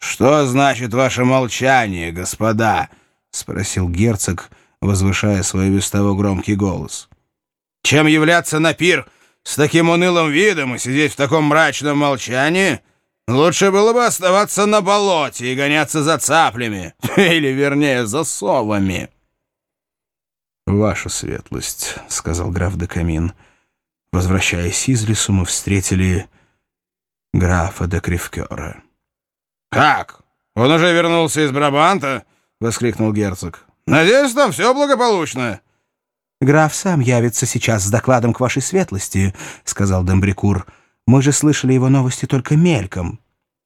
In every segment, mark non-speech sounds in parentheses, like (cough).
«Что значит ваше молчание, господа?» — спросил герцог, возвышая свой без того громкий голос. «Чем являться на пир с таким унылым видом и сидеть в таком мрачном молчании? Лучше было бы оставаться на болоте и гоняться за цаплями, (laughs) или, вернее, за совами». «Ваша светлость», — сказал граф де Камин. Возвращаясь из лесу, мы встретили графа де Кривкера. «Как? Он уже вернулся из Брабанта?» — воскликнул герцог. «Надеюсь, там все благополучно». «Граф сам явится сейчас с докладом к вашей светлости», — сказал Дембрикур. «Мы же слышали его новости только мельком».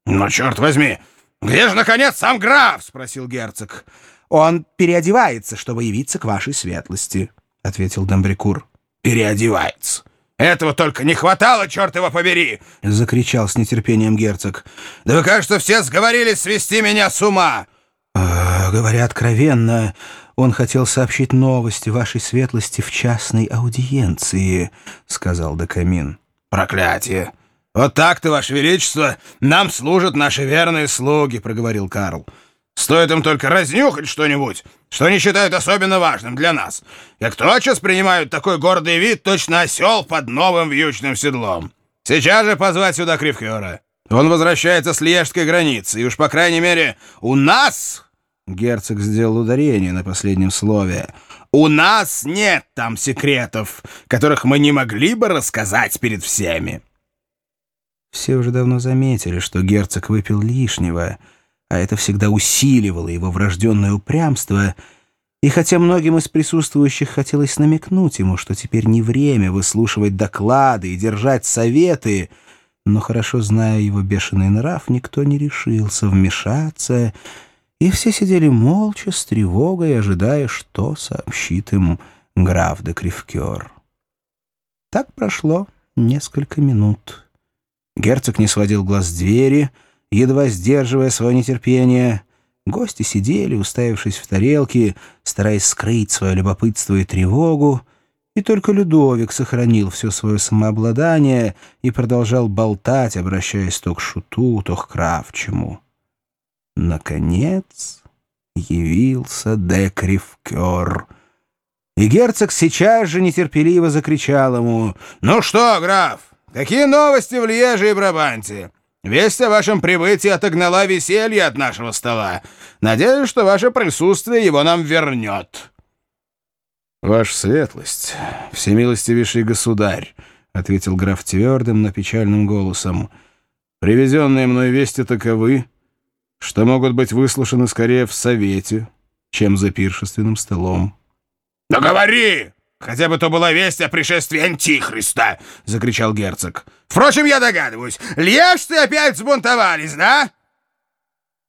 «Ну, черт возьми! Где же, наконец, сам граф?» — спросил герцог. «Он переодевается, чтобы явиться к вашей светлости», — ответил Дембрикур. «Переодевается? Этого только не хватало, черт его побери!» — закричал с нетерпением герцог. «Да вы, кажется, все сговорились свести меня с ума!» э, «Говоря откровенно, он хотел сообщить новости вашей светлости в частной аудиенции», — сказал Декамин. «Проклятие! Вот так-то, ваше величество, нам служат наши верные слуги», — проговорил Карл. Стоит им только разнюхать что-нибудь, что они считают особенно важным для нас. Как тотчас принимают такой гордый вид, точно осел под новым вьючным седлом. Сейчас же позвать сюда Кривкера. Он возвращается с Льежской границы, и уж, по крайней мере, у нас...» Герцог сделал ударение на последнем слове. «У нас нет там секретов, которых мы не могли бы рассказать перед всеми». Все уже давно заметили, что герцог выпил лишнего — а это всегда усиливало его врожденное упрямство, и хотя многим из присутствующих хотелось намекнуть ему, что теперь не время выслушивать доклады и держать советы, но хорошо зная его бешеный нрав, никто не решился вмешаться, и все сидели молча, с тревогой, ожидая, что сообщит им граф де Кривкер. Так прошло несколько минут. Герцог не сводил глаз с двери — едва сдерживая свое нетерпение. Гости сидели, уставившись в тарелки, стараясь скрыть свое любопытство и тревогу, и только Людовик сохранил все свое самообладание и продолжал болтать, обращаясь то к шуту, то к кравчему. Наконец явился Декривкер. И герцог сейчас же нетерпеливо закричал ему «Ну что, граф, какие новости в Льеже и Брабанте?» Весть о вашем прибытии отогнала веселье от нашего стола. Надеюсь, что ваше присутствие его нам вернет». «Ваша светлость, всемилостивейший государь», — ответил граф твердым, но печальным голосом, — «привезенные мной вести таковы, что могут быть выслушаны скорее в совете, чем за пиршественным столом». «Да говори!» «Хотя бы то была весть о пришествии Антихриста!» — закричал герцог. «Впрочем, я догадываюсь, льежцы опять взбунтовались, да?»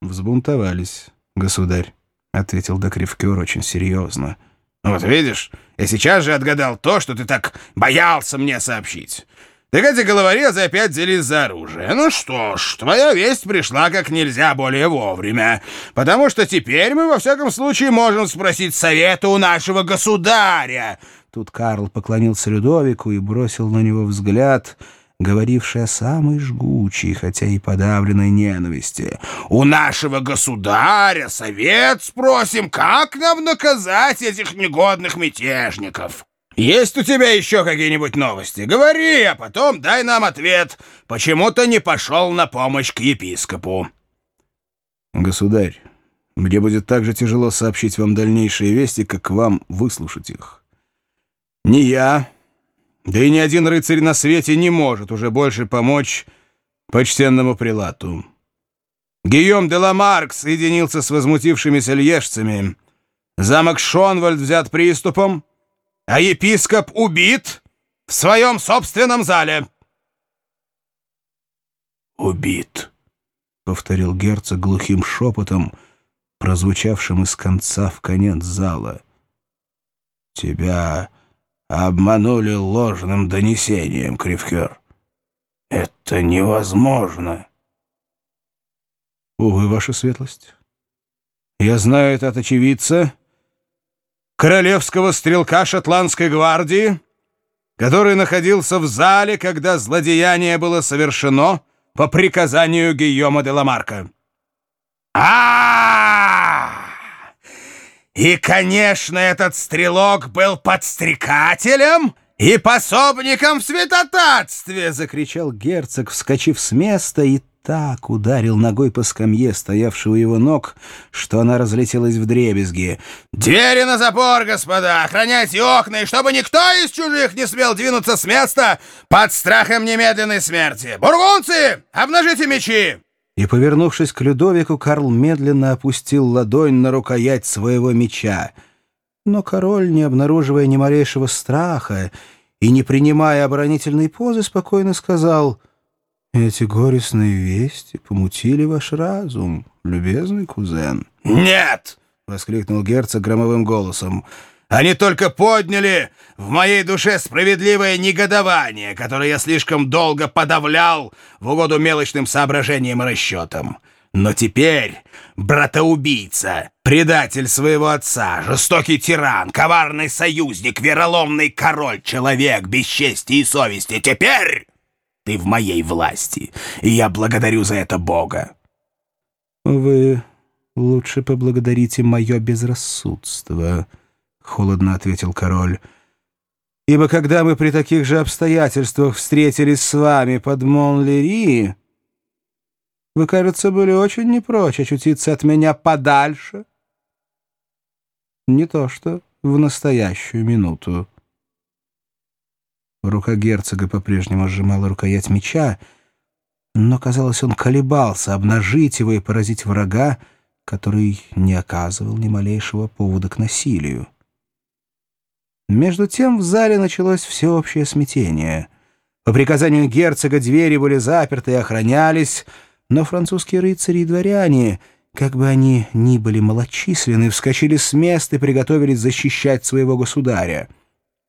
«Взбунтовались, государь», — ответил Докривкер очень серьезно. «Вот видишь, я сейчас же отгадал то, что ты так боялся мне сообщить. Так эти головорезы опять взялись за оружие. Ну что ж, твоя весть пришла как нельзя более вовремя, потому что теперь мы во всяком случае можем спросить совета у нашего государя». Тут Карл поклонился Людовику и бросил на него взгляд, говоривший о самой жгучей, хотя и подавленной ненависти. «У нашего государя совет спросим, как нам наказать этих негодных мятежников?» «Есть у тебя еще какие-нибудь новости? Говори, а потом дай нам ответ. Почему ты не пошел на помощь к епископу?» «Государь, мне будет так же тяжело сообщить вам дальнейшие вести, как вам выслушать их. Ни я, да и ни один рыцарь на свете не может уже больше помочь почтенному прилату. Гийом де Ламарк соединился с возмутившимися льежцами. Замок Шонвальд взят приступом» а епископ убит в своем собственном зале». «Убит», — повторил герцог глухим шепотом, прозвучавшим из конца в конец зала. «Тебя обманули ложным донесением, Кривкер. Это невозможно». «Увы, ваша светлость, я знаю это от очевидца» королевского стрелка шотландской гвардии, который находился в зале, когда злодеяние было совершено по приказанию Гийома де Ламарка. а И, конечно, этот стрелок был подстрекателем и пособником в святотатстве!» — закричал герцог, вскочив с места и так ударил ногой по скамье, стоявшего его ног, что она разлетелась в дребезги. «Двери на запор, господа! Охраняйте окна, и чтобы никто из чужих не смел двинуться с места под страхом немедленной смерти! Бургунцы, обнажите мечи!» И, повернувшись к Людовику, Карл медленно опустил ладонь на рукоять своего меча. Но король, не обнаруживая ни малейшего страха и не принимая оборонительной позы, спокойно сказал — эти горестные вести помутили ваш разум, любезный кузен. «Нет!» — воскликнул герцог громовым голосом. «Они только подняли в моей душе справедливое негодование, которое я слишком долго подавлял в угоду мелочным соображениям и расчетам. Но теперь братоубийца, предатель своего отца, жестокий тиран, коварный союзник, вероломный король, человек без чести и совести, теперь...» Ты в моей власти, и я благодарю за это Бога. Вы лучше поблагодарите мое безрассудство, — холодно ответил король. Ибо когда мы при таких же обстоятельствах встретились с вами под Монлери, вы, кажется, были очень не прочь очутиться от меня подальше. Не то что в настоящую минуту. Рука герцога по-прежнему сжимала рукоять меча, но, казалось, он колебался обнажить его и поразить врага, который не оказывал ни малейшего повода к насилию. Между тем в зале началось всеобщее смятение. По приказанию герцога двери были заперты и охранялись, но французские рыцари и дворяне, как бы они ни были малочисленны, вскочили с мест и приготовились защищать своего государя.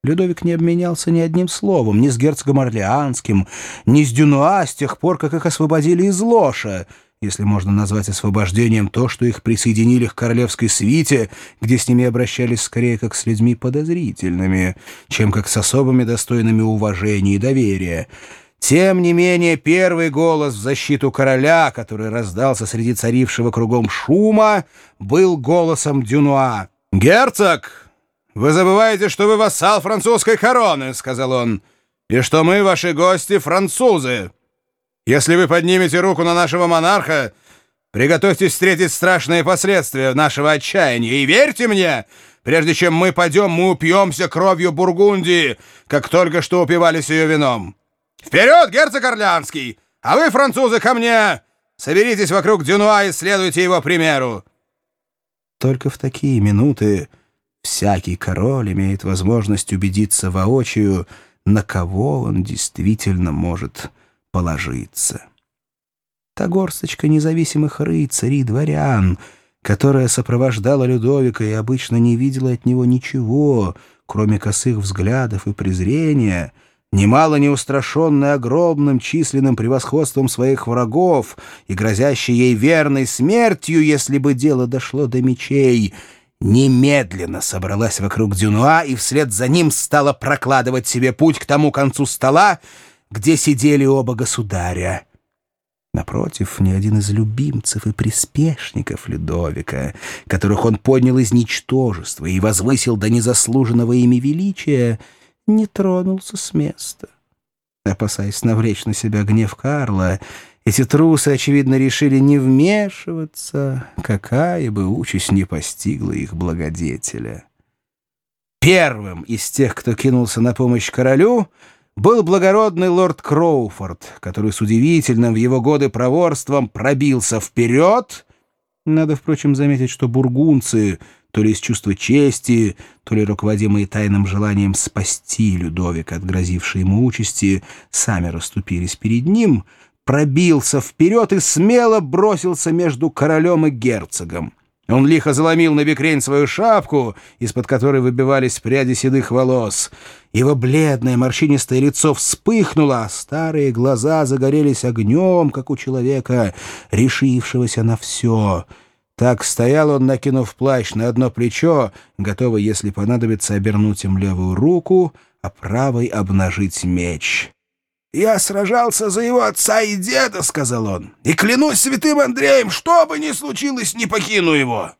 Людовик не обменялся ни одним словом, ни с герцогом Орлеанским, ни с Дюнуа с тех пор, как их освободили из Лоша, если можно назвать освобождением то, что их присоединили к королевской свите, где с ними обращались скорее как с людьми подозрительными, чем как с особыми достойными уважения и доверия. Тем не менее, первый голос в защиту короля, который раздался среди царившего кругом шума, был голосом Дюнуа. «Герцог!» «Вы забываете, что вы вассал французской короны», — сказал он, «и что мы, ваши гости, французы. Если вы поднимете руку на нашего монарха, приготовьтесь встретить страшные последствия нашего отчаяния. И верьте мне, прежде чем мы пойдем, мы упьемся кровью Бургундии, как только что упивались ее вином. Вперед, герцог Орлянский! А вы, французы, ко мне! Соберитесь вокруг Дюнуа и следуйте его примеру». Только в такие минуты всякий король имеет возможность убедиться воочию, на кого он действительно может положиться. Та горсточка независимых рыцарей дворян, которая сопровождала Людовика и обычно не видела от него ничего, кроме косых взглядов и презрения, немало не устрашенная огромным численным превосходством своих врагов и грозящей ей верной смертью, если бы дело дошло до мечей — немедленно собралась вокруг Дюнуа и вслед за ним стала прокладывать себе путь к тому концу стола, где сидели оба государя. Напротив, ни один из любимцев и приспешников Людовика, которых он поднял из ничтожества и возвысил до незаслуженного ими величия, не тронулся с места. Опасаясь навлечь на себя гнев Карла, эти трусы, очевидно, решили не вмешиваться, какая бы участь не постигла их благодетеля. Первым из тех, кто кинулся на помощь королю, был благородный лорд Кроуфорд, который с удивительным в его годы проворством пробился вперед. Надо, впрочем, заметить, что бургунцы, то ли из чувства чести, то ли руководимые тайным желанием спасти Людовика от грозившей ему участи, сами расступились перед ним — пробился вперед и смело бросился между королем и герцогом. Он лихо заломил на бекрень свою шапку, из-под которой выбивались пряди седых волос. Его бледное морщинистое лицо вспыхнуло, а старые глаза загорелись огнем, как у человека, решившегося на все. Так стоял он, накинув плащ на одно плечо, готовый, если понадобится, обернуть им левую руку, а правой обнажить меч. «Я сражался за его отца и деда», — сказал он, — «и клянусь святым Андреем, что бы ни случилось, не покину его».